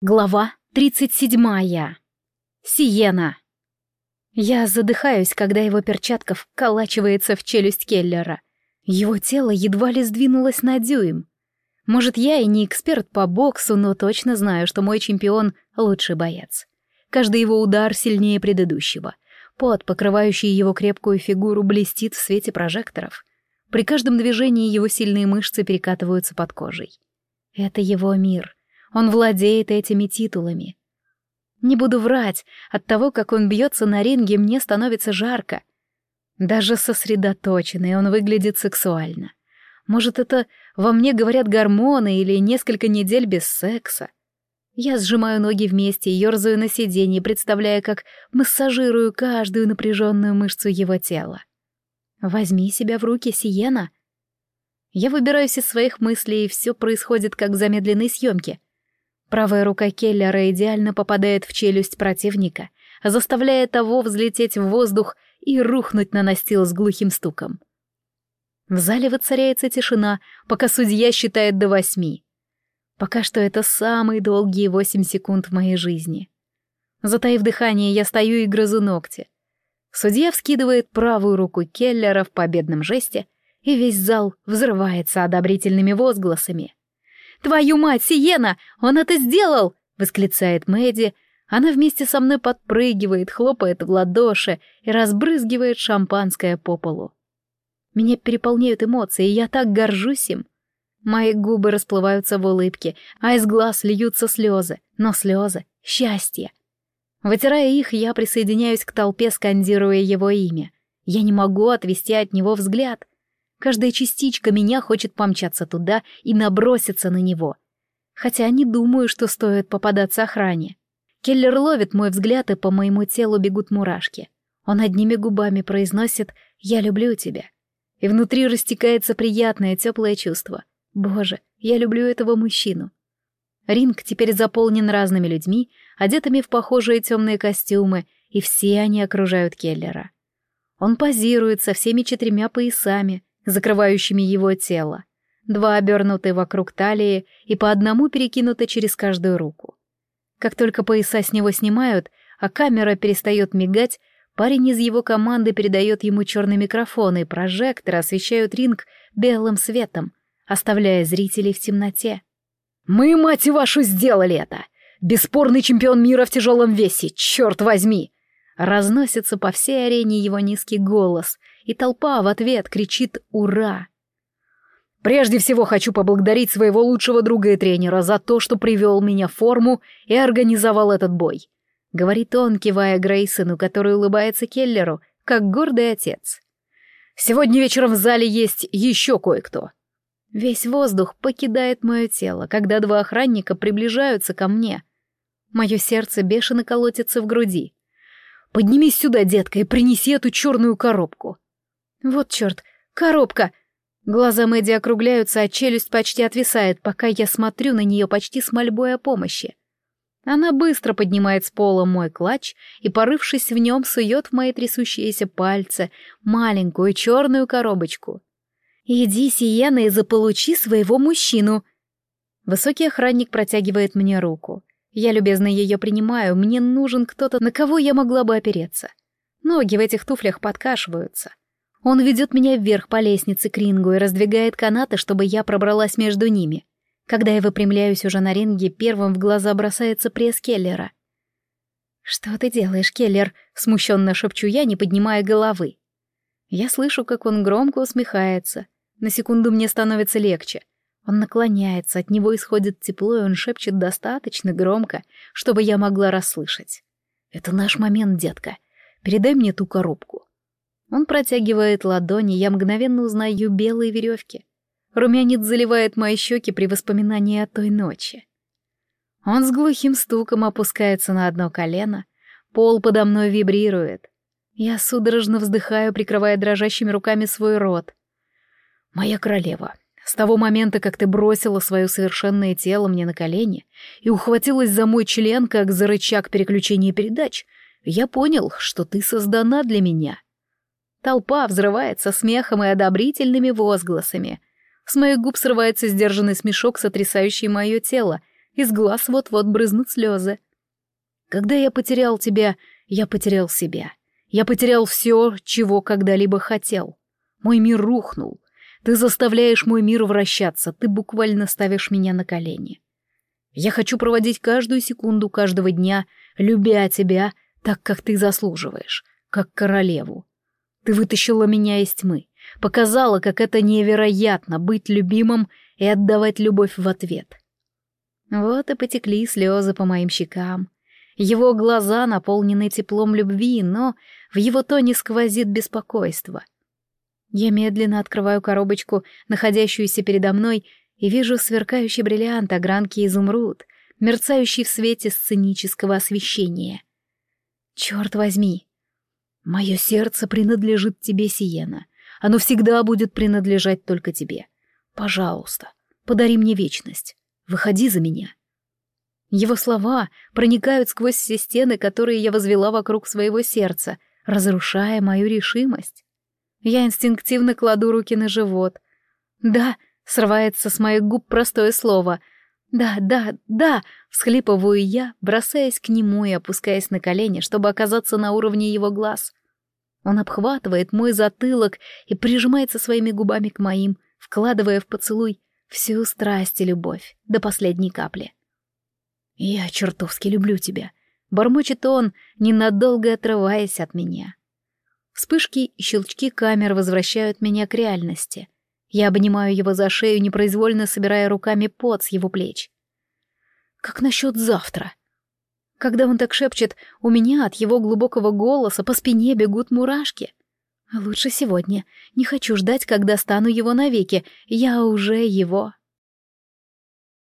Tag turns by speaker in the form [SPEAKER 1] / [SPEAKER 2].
[SPEAKER 1] Глава тридцать седьмая. Сиена. Я задыхаюсь, когда его перчатка вколачивается в челюсть Келлера. Его тело едва ли сдвинулось на дюйм. Может, я и не эксперт по боксу, но точно знаю, что мой чемпион — лучший боец. Каждый его удар сильнее предыдущего. Пот, покрывающий его крепкую фигуру, блестит в свете прожекторов. При каждом движении его сильные мышцы перекатываются под кожей. Это его мир — он владеет этими титулами. Не буду врать, от того, как он бьется на ринге, мне становится жарко. Даже сосредоточенный он выглядит сексуально. Может, это во мне говорят гормоны или несколько недель без секса. Я сжимаю ноги вместе, ерзаю на сиденье, представляя, как массажирую каждую напряженную мышцу его тела. Возьми себя в руки, Сиена. Я выбираюсь из своих мыслей, и все происходит как в замедленной съемке — Правая рука Келлера идеально попадает в челюсть противника, заставляя того взлететь в воздух и рухнуть на настил с глухим стуком. В зале воцаряется тишина, пока судья считает до восьми. Пока что это самые долгие восемь секунд в моей жизни. Затаив дыхание, я стою и грызу ногти. Судья вскидывает правую руку Келлера в победном жесте, и весь зал взрывается одобрительными возгласами. «Твою мать, Сиена! Он это сделал!» — восклицает Мэдди. Она вместе со мной подпрыгивает, хлопает в ладоши и разбрызгивает шампанское по полу. Меня переполняют эмоции, и я так горжусь им. Мои губы расплываются в улыбке, а из глаз льются слезы, но слезы — счастье. Вытирая их, я присоединяюсь к толпе, скандируя его имя. Я не могу отвести от него взгляд. Каждая частичка меня хочет помчаться туда и наброситься на него. Хотя не думаю, что стоит попадаться охране. Келлер ловит мой взгляд, и по моему телу бегут мурашки. Он одними губами произносит «Я люблю тебя». И внутри растекается приятное, теплое чувство. Боже, я люблю этого мужчину. Ринг теперь заполнен разными людьми, одетыми в похожие темные костюмы, и все они окружают Келлера. Он позирует со всеми четырьмя поясами, закрывающими его тело. Два обернуты вокруг талии и по одному перекинуты через каждую руку. Как только пояса с него снимают, а камера перестает мигать, парень из его команды передает ему черный микрофон, и прожекторы освещают ринг белым светом, оставляя зрителей в темноте. «Мы, мать вашу, сделали это! Бесспорный чемпион мира в тяжелом весе, черт возьми!» Разносится по всей арене его низкий голос, и толпа в ответ кричит «Ура!». Прежде всего хочу поблагодарить своего лучшего друга и тренера за то, что привел меня в форму и организовал этот бой. Говорит он, кивая Грейсону, который улыбается Келлеру, как гордый отец. Сегодня вечером в зале есть еще кое-кто. Весь воздух покидает мое тело, когда два охранника приближаются ко мне. Мое сердце бешено колотится в груди. Поднимись сюда, детка, и принеси эту черную коробку. Вот черт, коробка! Глаза Мэдди округляются, а челюсть почти отвисает, пока я смотрю на нее почти с мольбой о помощи. Она быстро поднимает с пола мой клатч и, порывшись в нем, сует в мои трясущиеся пальцы маленькую черную коробочку. «Иди, Сиена, и заполучи своего мужчину!» Высокий охранник протягивает мне руку. Я любезно ее принимаю, мне нужен кто-то, на кого я могла бы опереться. Ноги в этих туфлях подкашиваются. Он ведет меня вверх по лестнице к рингу и раздвигает канаты, чтобы я пробралась между ними. Когда я выпрямляюсь уже на ринге, первым в глаза бросается пресс Келлера. «Что ты делаешь, Келлер?» — смущенно шепчу я, не поднимая головы. Я слышу, как он громко усмехается. На секунду мне становится легче. Он наклоняется, от него исходит тепло, и он шепчет достаточно громко, чтобы я могла расслышать. «Это наш момент, детка. Передай мне ту коробку». Он протягивает ладони, я мгновенно узнаю белые веревки. Румянец заливает мои щеки при воспоминании о той ночи. Он с глухим стуком опускается на одно колено, пол подо мной вибрирует. Я судорожно вздыхаю, прикрывая дрожащими руками свой рот. «Моя королева, с того момента, как ты бросила свое совершенное тело мне на колени и ухватилась за мой член, как за рычаг переключения передач, я понял, что ты создана для меня. Толпа взрывается смехом и одобрительными возгласами. С моих губ срывается сдержанный смешок, сотрясающий мое тело, из глаз вот-вот брызнут слезы. Когда я потерял тебя, я потерял себя. Я потерял все, чего когда-либо хотел. Мой мир рухнул. Ты заставляешь мой мир вращаться, ты буквально ставишь меня на колени. Я хочу проводить каждую секунду каждого дня, любя тебя так, как ты заслуживаешь, как королеву. Ты вытащила меня из тьмы, показала, как это невероятно быть любимым и отдавать любовь в ответ. Вот и потекли слезы по моим щекам. Его глаза наполнены теплом любви, но в его тоне сквозит беспокойство. Я медленно открываю коробочку, находящуюся передо мной, и вижу сверкающий бриллиант огранки изумруд, мерцающий в свете сценического освещения. Черт возьми! Мое сердце принадлежит тебе, Сиена. Оно всегда будет принадлежать только тебе. Пожалуйста, подари мне вечность. Выходи за меня. Его слова проникают сквозь все стены, которые я возвела вокруг своего сердца, разрушая мою решимость. Я инстинктивно кладу руки на живот. «Да», — срывается с моих губ простое слово. «Да, да, да», — всхлипываю я, бросаясь к нему и опускаясь на колени, чтобы оказаться на уровне его глаз. Он обхватывает мой затылок и прижимается своими губами к моим, вкладывая в поцелуй всю страсть и любовь до последней капли. «Я чертовски люблю тебя», — бормочет он, ненадолго отрываясь от меня. Вспышки и щелчки камер возвращают меня к реальности. Я обнимаю его за шею, непроизвольно собирая руками пот с его плеч. «Как насчет завтра?» Когда он так шепчет, у меня от его глубокого голоса по спине бегут мурашки. Лучше сегодня. Не хочу ждать, когда стану его навеки. Я уже его.